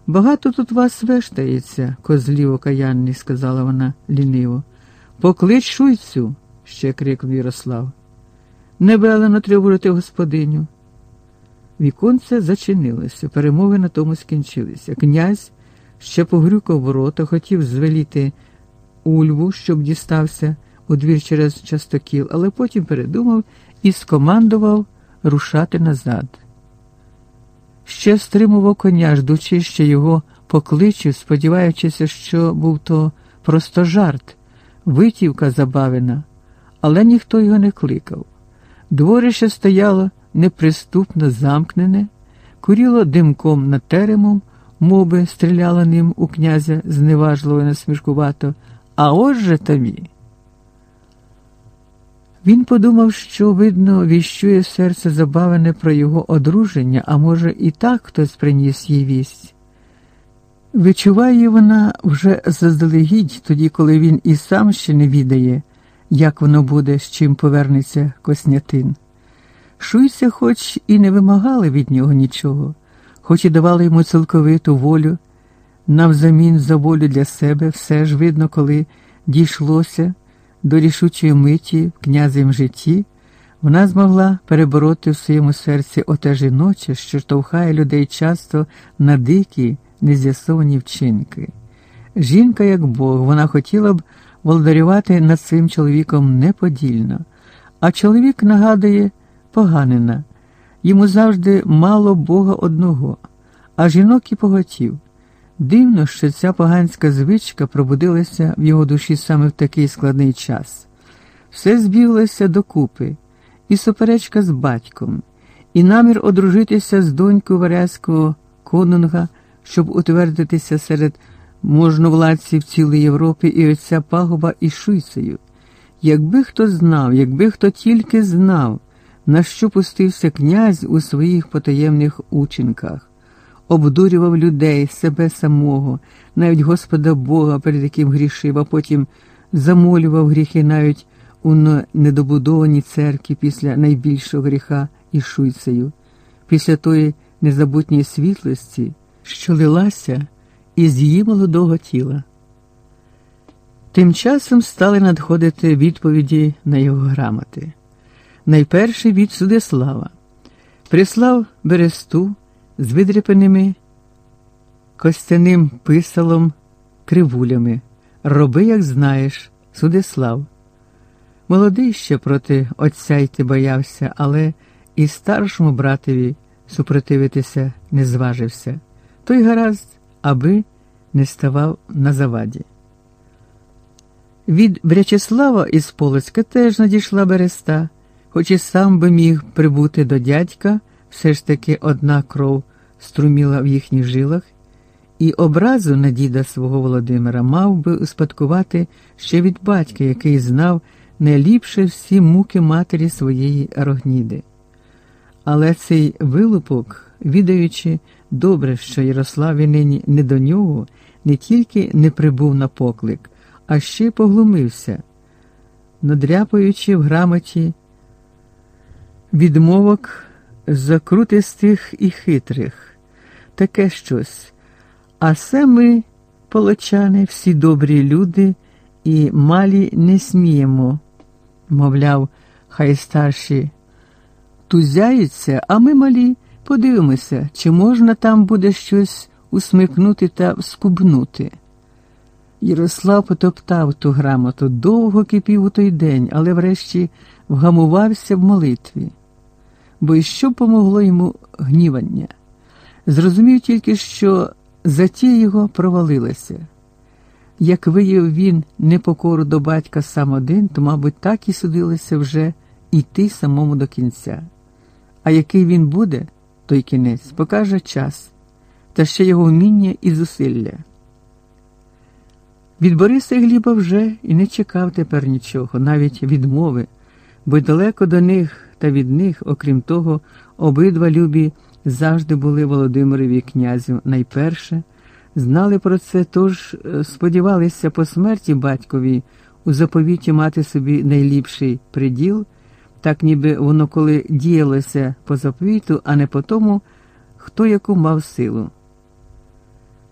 Багато тут вас вештається, козлів окаянний, сказала вона ліниво. Поклич шуйцю, ще крикнув Ярослав. Не велено тривожити господиню. Віконце зачинилося, перемови на тому скінчилися. Князь ще погрюкав ворота, хотів звеліти Ульву, щоб дістався у двір через частокіл, але потім передумав і скомандував рушати назад. Ще стримував коня, ждучи, що його покличу, сподіваючися, що був то просто жарт, витівка забавина, але ніхто його не кликав. Дворище стояло неприступно замкнене, куріло димком над теремом, моби стріляла ним у князя зневажливо і насмішкувато, а ось же тобі. Він подумав, що, видно, віщує серце забавене про його одруження, а може, і так хтось приніс їй вість. Відчуває вона вже заздалегідь, тоді, коли він і сам ще не відає, як воно буде, з чим повернеться Коснятин. Шуйся, хоч і не вимагали від нього нічого, хоч і давали йому цілковиту волю, навзамін за волю для себе, все ж видно, коли дійшлося до рішучої миті в князем житті, вона змогла перебороти в своєму серці оте жіноче, що штовхає людей часто на дикі, нез'ясовані вчинки. Жінка, як Бог, вона хотіла б володарювати над своїм чоловіком неподільно, а чоловік нагадує поганина, йому завжди мало Бога одного, а жінок і поготів. Дивно, що ця поганська звичка пробудилася в його душі саме в такий складний час. Все збіглося докупи, і суперечка з батьком, і намір одружитися з донькою варязького конунга, щоб утвердитися серед можновладців цілої Європи і отця пагоба і Шуйцею. Якби хто знав, якби хто тільки знав, на що пустився князь у своїх потаємних учинках обдурював людей, себе самого, навіть Господа Бога, перед яким грішив, а потім замолював гріхи навіть у недобудованій церкві після найбільшого гріха і шуйцею, після тої незабутньої світлості, що лилася із її молодого тіла. Тим часом стали надходити відповіді на його грамоти. Найперший від Судеслава прислав Бересту з видріпаними костяним писалом, кривулями. Роби, як знаєш, Судислав. Молодий ще проти отця йти боявся, але і старшому братові супротивитися не зважився. Той гаразд, аби не ставав на заваді. Від Брячеслава із Полоцька теж надійшла Береста, хоч і сам би міг прибути до дядька, все ж таки одна кров струміла в їхніх жилах, і образу на діда свого Володимира мав би успадкувати ще від батька, який знав найліпше всі муки матері своєї рогніди. Але цей вилупок, відаючи добре, що Ярослав і нині не до нього, не тільки не прибув на поклик, а ще поглумився, надряпаючи в грамоті відмовок закрутистих і хитрих таке щось. А се ми, полочани, всі добрі люди і малі не сміємо, мовляв, хай старші тузяються, а ми малі подивимося, чи можна там буде щось усмикнути та скубнути. Ярослав потоптав ту грамоту, довго кипів у той день, але врешті вгамувався в молитві, бо і що помогло йому гнівання. Зрозумів тільки, що затія його провалилася. Як виявив він непокору до батька сам один, то, мабуть, так і судилося вже йти самому до кінця. А який він буде, той кінець, покаже час, та ще його вміння і зусилля. Від Бориса Гліба вже і не чекав тепер нічого, навіть відмови, бо далеко до них та від них, окрім того, обидва любі завжди були Володимирові князю найперше, знали про це, тож е, сподівалися по смерті батькові у заповіті мати собі найліпший приділ, так ніби воно коли діялося по заповіту, а не по тому, хто яку мав силу.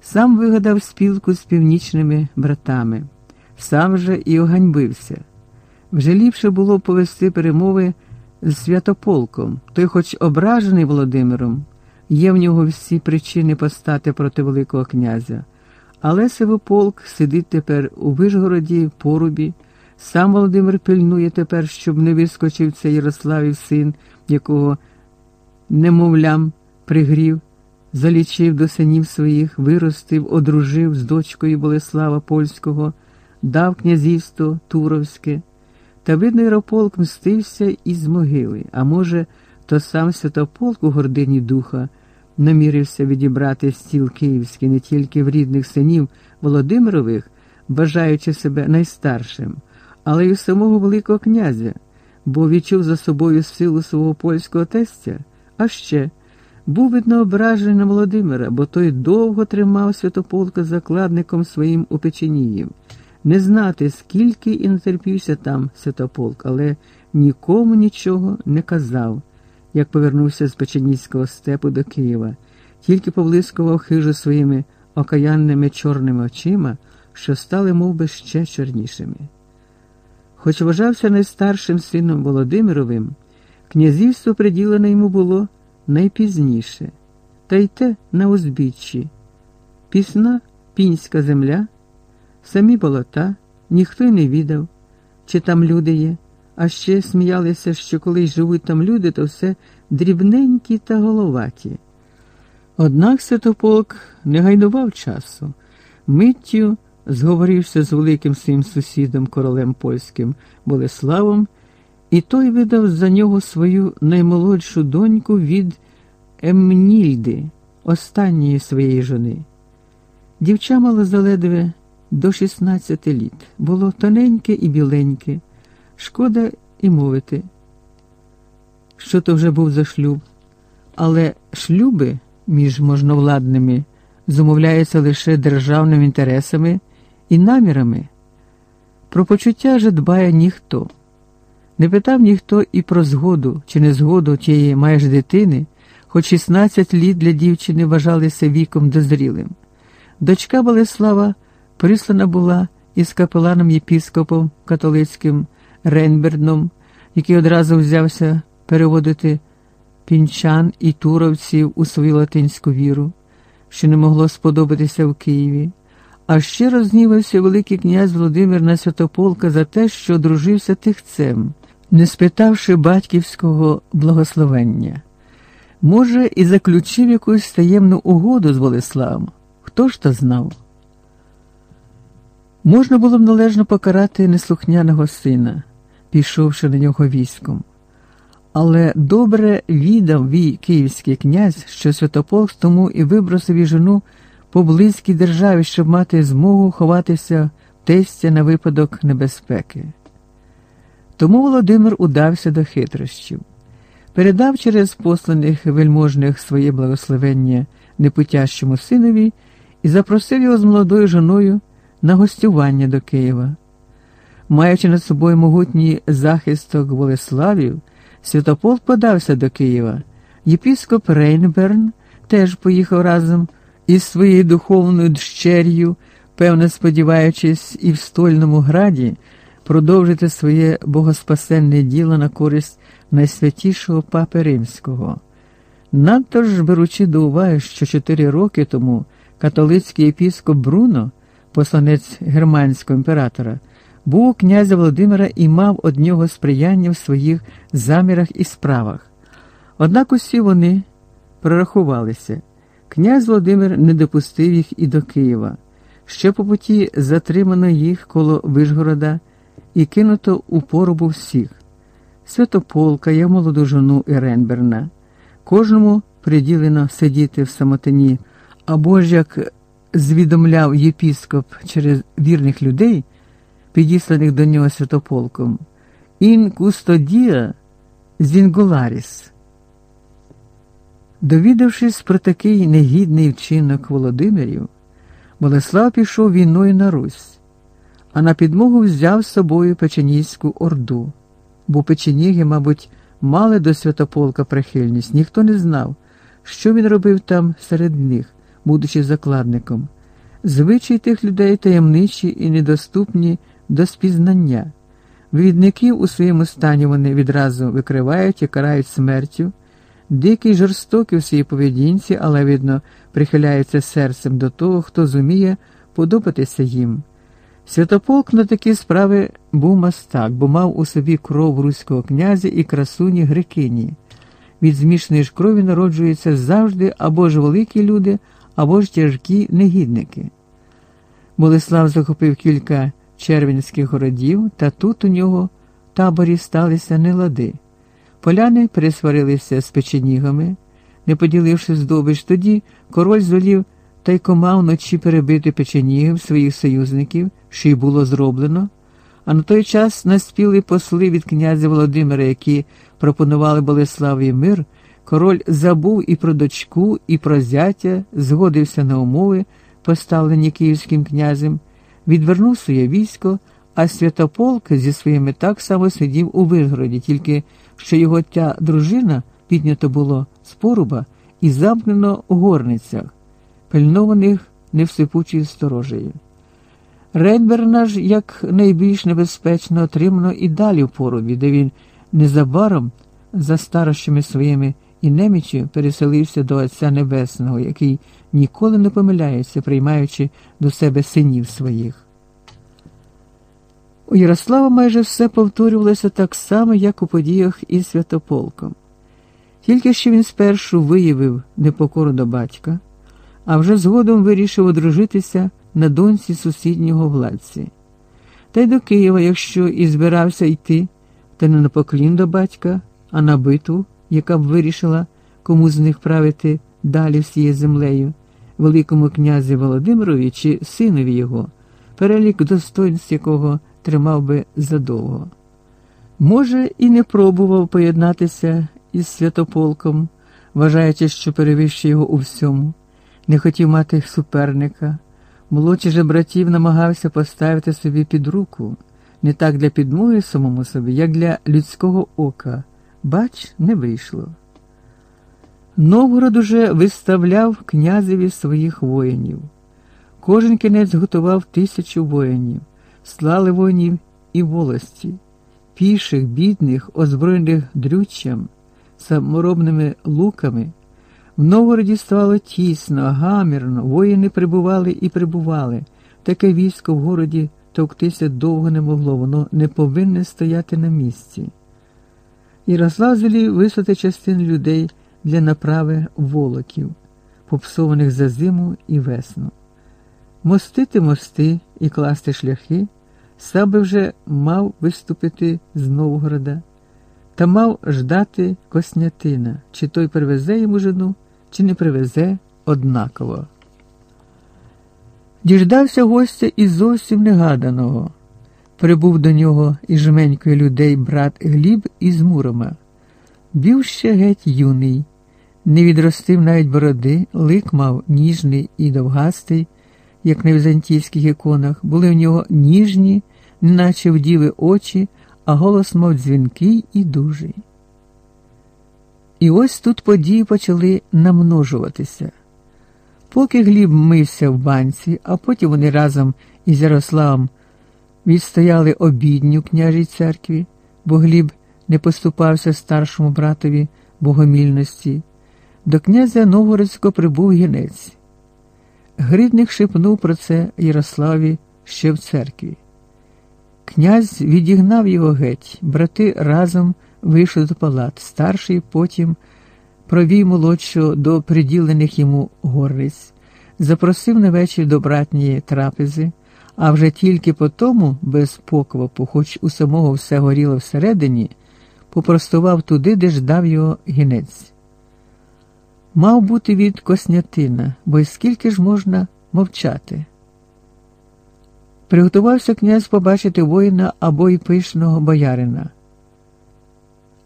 Сам вигадав спілку з північними братами, сам же і оганьбився. Вже ліпше було повести перемови з святополком, той, хоч ображений Володимиром, є в нього всі причини постати проти Великого князя. Але Сивополк сидить тепер у Вишгороді, порубі. Сам Володимир пильнує тепер, щоб не вискочив цей Ярославів син, якого немовлям пригрів, залічив до синів своїх, виростив, одружив з дочкою Болеслава Польського, дав князівство Туровське. Та, видно, Ярополк мстився із могили, а може, то сам Святополк у гордині духа намірився відібрати стіл київський не тільки в рідних синів Володимирових, бажаючи себе найстаршим, але й у самого Великого князя, бо відчув за собою силу свого польського тестя, а ще був видно ображений на Володимира, бо той довго тримав Святополка закладником своїм у Печеніїв. Не знати, скільки і натерпівся там Святополк, але нікому нічого не казав як повернувся з Печеніського степу до Києва, тільки поблискував хижу своїми окаянними чорними очима, що стали мов би, ще чорнішими. Хоч вважався найстаршим сином Володимировим, князівство приділене йому було найпізніше, та й те на узбіччі. Пісна пінська земля, самі болота, ніхто й не відав, чи там люди є а ще сміялися, що коли живуть там люди, то все дрібненькі та головаті. Однак Святополк не гайдував часу. Миттю зговорився з великим своїм сусідом, королем польським Болеславом, і той видав за нього свою наймолодшу доньку від Емнільди, останньої своєї жони. Дівча мала заледве до 16 літ, було тоненьке і біленьке. Шкода і мовити, що то вже був за шлюб, але шлюби між можновладними зумовляються лише державними інтересами і намірами. Про почуття же дбає ніхто. Не питав ніхто і про згоду чи незгоду тієї майже дитини, хоч 16 літ для дівчини вважалися віком дозрілим. Дочка Болеслава прислана була із капеланом єпіскопом католицьким. Рейнбердном, який одразу взявся переводити пінчан і туровців у свою латинську віру, що не могло сподобатися в Києві. А ще рознівався Великий князь Володимир на Святополка за те, що одружився тихцем, не спитавши батьківського благословення. Може, і заключив якусь таємну угоду з Болеславом. Хто ж то знав? Можна було б належно покарати неслухняного сина пішовши на нього військом. Але добре відав вій київський князь, що Святополк тому і вибрав собі жену по близькій державі, щоб мати змогу ховатися в тестя на випадок небезпеки. Тому Володимир удався до хитрощів, передав через посланих вельможних своє благословення непутящому синові і запросив його з молодою жоною на гостювання до Києва. Маючи над собою могутній захисток Волеславів, Святополк подався до Києва. Єпіскоп Рейнберн теж поїхав разом із своєю духовною дщер'ю, певно сподіваючись, і в стольному граді продовжити своє богоспасенне діло на користь найсвятішого папи Римського. Надто ж беручи до уваги, що чотири роки тому католицький єпіскоп Бруно, посланець германського імператора, був у князя Володимира і мав од нього сприяння в своїх замірах і справах. Однак усі вони прорахувалися. Князь Володимир не допустив їх і до Києва. Ще по путі затримано їх коло Вишгорода і кинуто у поробу всіх Святополка, я молоду жону Іренберна. Кожному приділено сидіти в самотині, або ж як звідомляв єпіскоп через вірних людей підісланих до нього святополком, ін кустодія зінгуларіс. Довідавшись про такий негідний вчинок Володимирів, Болеслав пішов війною на Русь, а на підмогу взяв з собою Печенійську орду, бо печеніги, мабуть, мали до святополка прихильність, ніхто не знав, що він робив там серед них, будучи закладником. Звичаї тих людей таємничі і недоступні до спізнання. Вивідників у своєму стані вони відразу викривають і карають смертю. Дикий жорстокий у своїй поведінці, але, видно, прихиляється серцем до того, хто зуміє подобатися їм. Святополк на такі справи був мастак, бо мав у собі кров руського князя і красуні грекині. Від змішаної ж крові народжуються завжди або ж великі люди, або ж тяжкі негідники. Болеслав захопив кілька червінських городів, та тут у нього в таборі сталися нелади. Поляни пересварилися з печенігами, не поділивши здобич, тоді король звелів тайкома вночі перебити печенігів своїх союзників, що й було зроблено. А на той час наспіли посли від князя Володимира, які пропонували Болеславі мир, король забув і про дочку, і про зятя, згодився на умови, поставлені київським князем, відвернув своє військо, а святополк зі своїми так само сидів у Виргороді, тільки що його тя дружина піднято було з поруба і замкнено у горницях, пильнованих невсипучою сторожею. Рейнберна ж як найбільш небезпечно отримано і далі в порубі, де він незабаром за старощами своїми і немічі переселився до Отця Небесного, який ніколи не помиляється, приймаючи до себе синів своїх. У Ярослава майже все повторювалося так само, як у подіях із Святополком. Тільки що він спершу виявив непокору до батька, а вже згодом вирішив одружитися на доньці сусіднього владці. Та й до Києва, якщо і збирався йти, то не на поклін до батька, а на битву, яка б вирішила, кому з них правити далі всією землею, Великому князі Володимирові чи синові його, перелік достоинств якого тримав би задовго. Може, і не пробував поєднатися із святополком, вважаючи, що перевищує його у всьому, не хотів мати суперника. Молодший же братів намагався поставити собі під руку, не так для підмоги самому собі, як для людського ока. Бач, не вийшло. Новгород уже виставляв князеві своїх воїнів. Кожен кінець готував тисячу воїнів, слали воїнів і волості, піших, бідних, озброєних дрюччям, саморобними луками. В Новгороді ставало тісно, гамірно, воїни прибували і прибували. Таке військо в городі товктися довго не могло, воно не повинне стояти на місці. Ярослав звелів вислати частину людей для направи волоків, попсованих за зиму і весну. Мостити мости і класти шляхи, сам би вже мав виступити з Новгорода та мав ждати Коснятина, чи той привезе йому жену, чи не привезе однаково. Діждався гостя і зовсім негаданого. Прибув до нього і жменькою людей брат Гліб із Мурома. Бів ще геть юний, не відростив навіть бороди, лик мав ніжний і довгастий, як на візантійських іконах, були в нього ніжні, неначе діви очі, а голос мав дзвінкий і дужий. І ось тут події почали намножуватися. Поки Гліб мився в банці, а потім вони разом із Ярославом відстояли обідню княжій церкві, бо Гліб не поступався старшому братові богомільності. До князя Новгородського прибув гінець. Гридник шепнув про це Ярославі ще в церкві. Князь відігнав його геть, брати разом вийшли до палат, старший потім провів молодшого до приділених йому горлиць, запросив на вечір до братньої трапези, а вже тільки по тому, без поквапу, хоч у самого все горіло всередині, попростував туди, де ждав його гінець. Мав бути від Коснятина, бо й скільки ж можна мовчати. Приготувався князь побачити воїна або й пишного боярина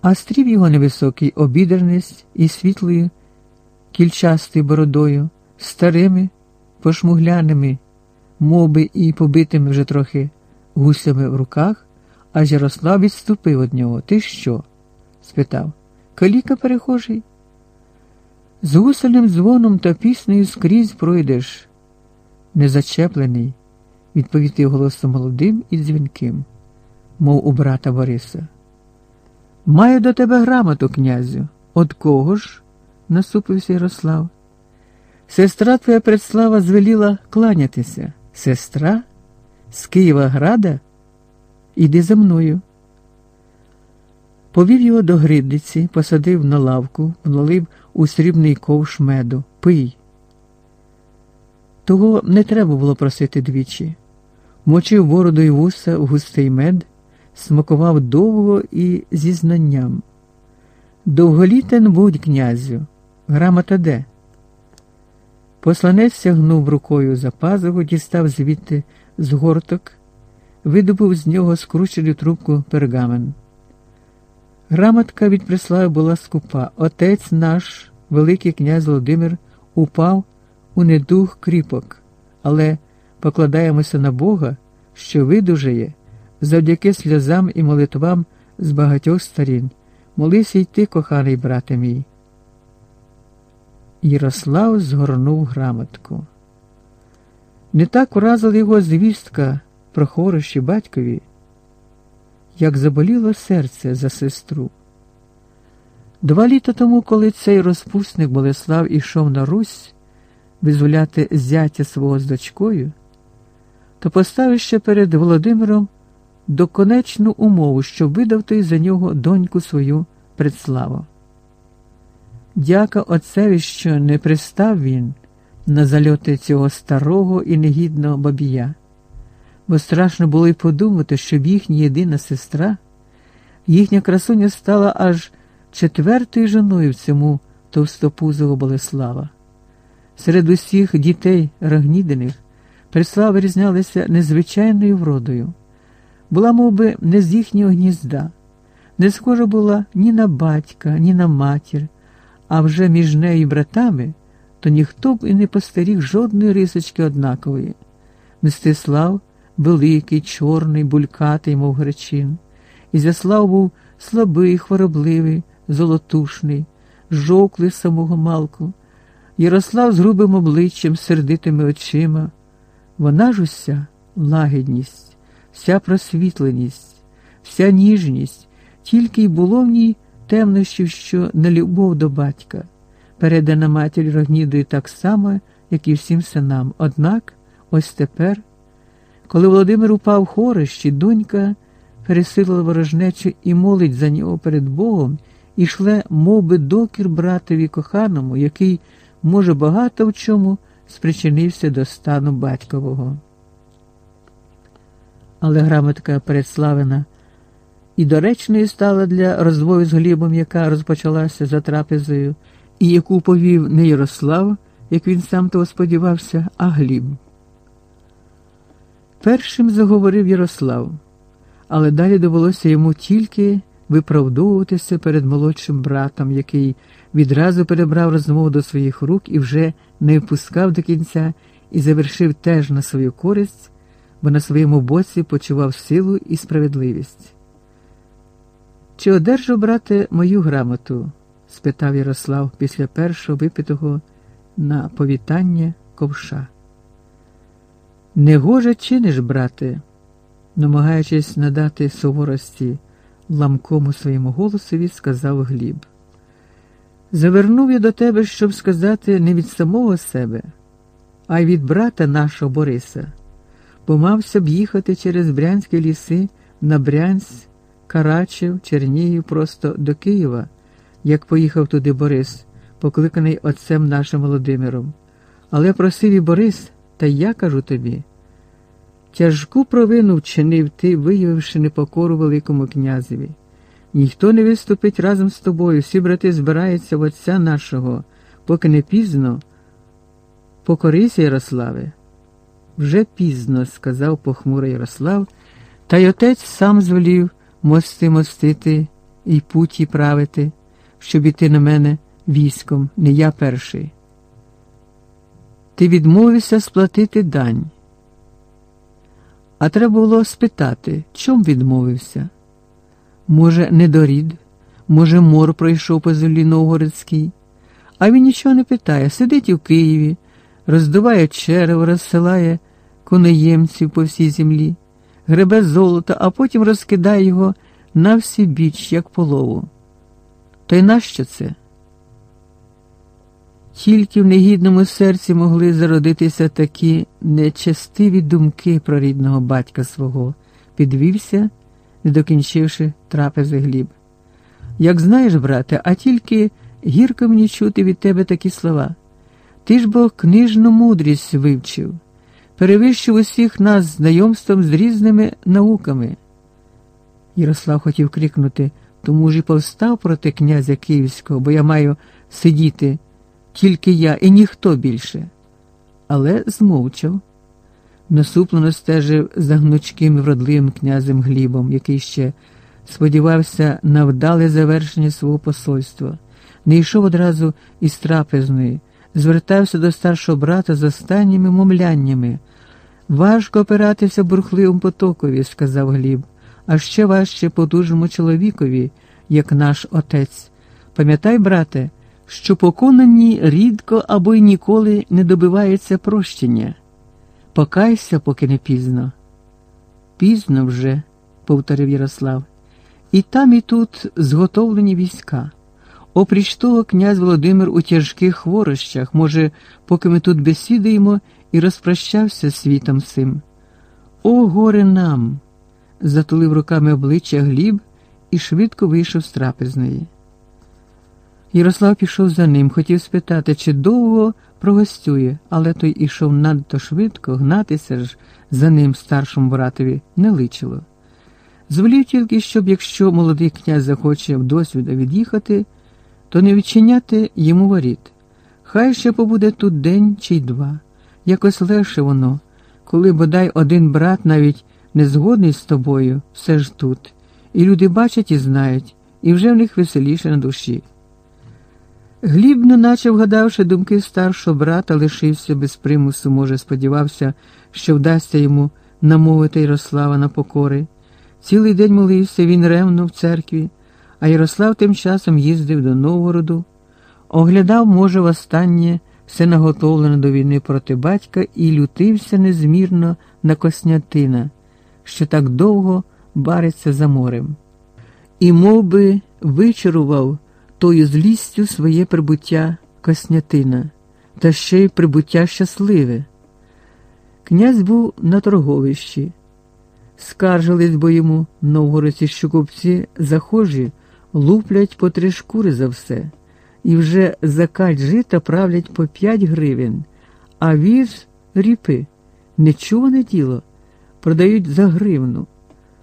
а стрів його невисокий обідерність і світлою кільчастою бородою, старими, пошмугляними, моби і побитими вже трохи гусями в руках, аж Ярослав відступив від нього. Ти що? спитав. Каліка перехожий. З гусельним дзвоном та піснею скрізь пройдеш. Незачеплений, відповів голосом молодим і дзвінким, мов у брата Бориса. Маю до тебе грамоту, князю. От кого ж? насупився Ярослав. Сестра твоя предслава звеліла кланятися. Сестра? З Києва града? Іди за мною. Повів його до гридниці, посадив на лавку, налив у срібний ковш меду. Пий. Того не треба було просити двічі. Мочив бороду й вуса в густий мед, смакував довго і зі знанням. Довголітен будь князю, грамота де? Посланець сягнув рукою за пазуху, дістав звідти з горток, видобув з нього скручену трубку пергамен. Грамотка від Преслави була скупа. Отець наш, Великий князь Володимир, упав у недух кріпок, але покладаємося на Бога, що видужає, завдяки сльозам і молитвам з багатьох сторін. Й ти, коханий брате мій. Ярослав згорнув грамотку. Не так уразила його звістка про хорощі батькові, як заболіло серце за сестру. Два літа тому, коли цей розпусник Болеслав ішов на Русь визволяти зятя свого з дочкою, то поставив ще перед Володимиром доконечну умову, щоб видав той за нього доньку свою предславу. Дяка отцеві, що не пристав він на зальоти цього старого і негідного бабія, бо страшно було й подумати, щоб їхня єдина сестра, їхня красуня стала аж четвертою жоною в цьому товстопузого Болеслава. Серед усіх дітей Рогнідиних Преслава вирізнялася незвичайною вродою, була мов би, не з їхнього гнізда, не схожа була ні на батька, ні на матір а вже між нею братами, то ніхто б і не постеріг жодної рисочки однакової. Мстислав великий, чорний, булькатий, мов гречин. Ізяслав був слабий, хворобливий, золотушний, жовклий з самого малку. Ярослав з грубим обличчям, сердитими очима. Вона ж уся лагідність, вся просвітленість, вся ніжність, тільки й було в ній темнощів, що не любов до батька, передана матір Рогнідою так само, як і всім синам. Однак, ось тепер, коли Володимир упав хорищі, донька пересилила ворожнечу і молить за нього перед Богом і шле, мов би, докір братові коханому, який, може, багато в чому спричинився до стану батькового. Але грамотка передславена і доречною стала для розмови з Глібом, яка розпочалася за трапезою, і яку повів не Ярослав, як він сам того сподівався, а Гліб. Першим заговорив Ярослав, але далі довелося йому тільки виправдовуватися перед молодшим братом, який відразу перебрав розмову до своїх рук і вже не впускав до кінця і завершив теж на свою користь, бо на своєму боці почував силу і справедливість. Чи одержав, брате, мою грамоту? спитав Ярослав після першого випитого на повітання ковша. Негоже чиниш, брате, намагаючись надати суворості ламкому своєму голосові, сказав Гліб. Завернув я до тебе, щоб сказати не від самого себе, а й від брата нашого Бориса, помався б їхати через брянські ліси на Брянськ Карачев, Чернігів просто до Києва, як поїхав туди Борис, покликаний отцем нашим Володимиром. Але просив і Борис, та я кажу тобі. Тяжку провину вчинив ти, виявивши непокору Великому князеві. Ніхто не виступить разом з тобою, всі брати збираються в Отця нашого, поки не пізно. Покорися, Ярославе. Вже пізно, сказав похмурий Ярослав, та й отець сам звелів мости мостити і путі правити, щоб іти на мене військом, не я перший. Ти відмовився сплатити дань. А треба було спитати, чом відмовився? Може, недорід, може, мор пройшов по землі Новгородській, а він нічого не питає, сидить у Києві, роздуває черево, розсилає конеємців по всій землі, гребе золото, а потім розкидає його на всі біч, як полову. То й нащо це? Тільки в негідному серці могли зародитися такі нечестиві думки про рідного батька свого, підвівся, не докінчивши трапези гліб. Як знаєш, брате, а тільки гірко мені чути від тебе такі слова. Ти ж бо книжну мудрість вивчив, перевищив усіх нас знайомством з різними науками. Ярослав хотів крикнути, тому ж і повстав проти князя Київського, бо я маю сидіти тільки я і ніхто більше. Але змовчав, насуплено стежив за гнучким і вродливим князем Глібом, який ще сподівався на вдале завершення свого посольства, не йшов одразу із трапезної, звертався до старшого брата з останніми мовляннями. Важко опиратися бурхливому потокові, сказав Гліб, а ще важче потужному чоловікові, як наш отець. Пам'ятай, брате, що поконані рідко або й ніколи не добиваються прощення. Покайся, поки не пізно. Пізно вже, повторив Ярослав, і там, і тут зготовлені війська. Опріч того, князь Володимир у тяжких хворощах, може, поки ми тут бесідуємо, і розпрощався світом сим. О, горе нам! затулив руками обличчя Гліб і швидко вийшов з трапезної. Ярослав пішов за ним, хотів спитати, чи довго прогостює, але той ішов надто швидко, гнатися ж за ним старшому братові не личило. Звелів тільки, щоб якщо молодий князь захоче досвіда від'їхати, то не відчиняти йому воріт. Хай ще побуде тут день чи два. Якось легше воно, коли бодай один брат навіть не згодний з тобою, все ж тут, і люди бачать і знають, і вже в них веселіше на душі. Гліб, неначе вгадавши думки старшого брата, лишився без примусу, може, сподівався, що вдасться йому намовити Ярослава на покори. Цілий день молився він ревно в церкві, а Ярослав тим часом їздив до Новгороду, оглядав, може, востаннє все наготовлене до війни проти батька і лютився незмірно на Коснятина, що так довго бариться за морем. І мов би, вичарував тою злістю своє прибуття Коснятина, та ще й прибуття щасливе. Князь був на торговищі. Скаржились бо йому новгородці, що купці захожі луплять по три шкури за все, і вже за кать жита правлять по п'ять гривень, а віз ріпи, нечуване діло, продають за гривну.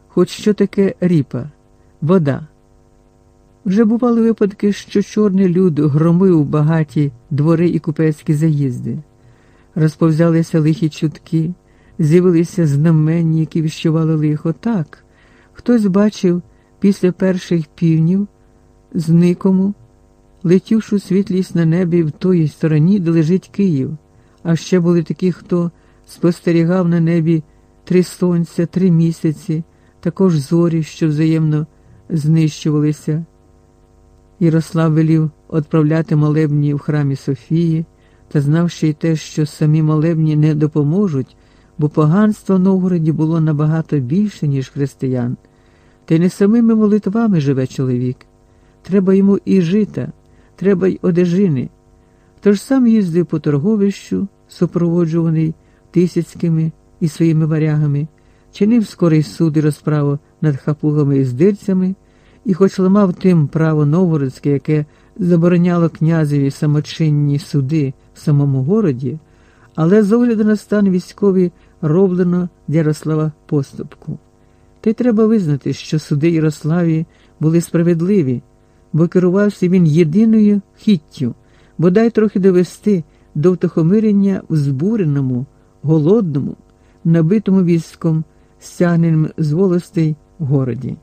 Хоч що таке ріпа, вода. Вже бували випадки, що чорний люд громив багаті двори і купецькі заїзди. Розповзялися лихі чутки, з'явилися знаменні, які віщували лихо. Так, хтось бачив після перших півнів зникому, летівшу світлість на небі в тої стороні, де лежить Київ, а ще були такі, хто спостерігав на небі три сонця, три місяці, також зорі, що взаємно знищувалися. Ярослав велів відправляти молебні в храмі Софії та знав ще й те, що самі молебні не допоможуть, бо поганство в Новгороді було набагато більше, ніж християн. Та й не самими молитвами живе чоловік. Треба йому і жита, треба й одежини. Тож сам їздив по торговищу, супроводжуваний тисяцькими і своїми варягами, чинив скорий суд і розправу над хапугами і здирцями і, хоч ламав тим право Новгородське, яке забороняло князеві самочинні суди в самому городі, але з огляду на стан військовий роблено Ярослава поступку. Та й треба визнати, що суди Ярославі були справедливі, бо керувався він єдиною хіттю, бодай трохи довести до втохомирення в збуреному, голодному, набитому військом, стягненим з волостей городі.